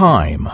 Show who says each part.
Speaker 1: time.